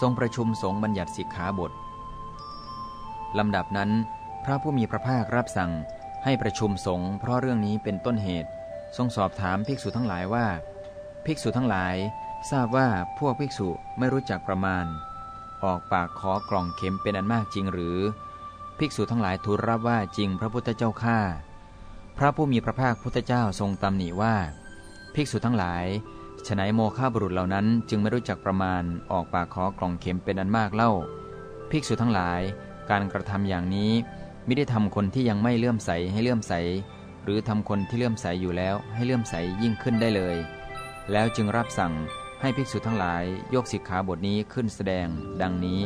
ทรงประชุมสงฆ์บัญญัติสิกขาบทลำดับนั้น พระผู้มีพระภาครับสั่งให้ประชุมสงฆ์เพราะเรื่องนี้เป็นต้นเหตุ ทรงสอบถามภิกษุทั้งหลายว่า ภิกษุทั้งหลาย ทราบว่าพวกภิกษุไม่รู้จักประมาณ ออกปากขอกล่องเข็มเป็นอันมากจริงหรือ ภิกษุทั้งหลายทูลรับว่าจริงพระพุทธเจ้าข้าพระผู้มีพระภาคพุทธเจ้าทรงตำหนิว่า ภิกษุทั้งหลาย ฉนัยโมฆะบุรุษเหล่านั้นจึงไม่รู้จักประมาณออกปากขอกล่องเข็มเป็นอันมากเล่า ภิกษุทั้งหลาย การกระทำอย่างนี้ไม่ได้ทำคนที่ยังไม่เลื่อมใสให้เลื่อมใส หรือทำคนที่เลื่อมใสอยู่แล้วให้เลื่อมใสยิ่งขึ้นได้เลย แล้วจึงรับสั่งให้ภิกษุทั้งหลายยกสิกขาบทนี้ขึ้นแสดง ดังนี้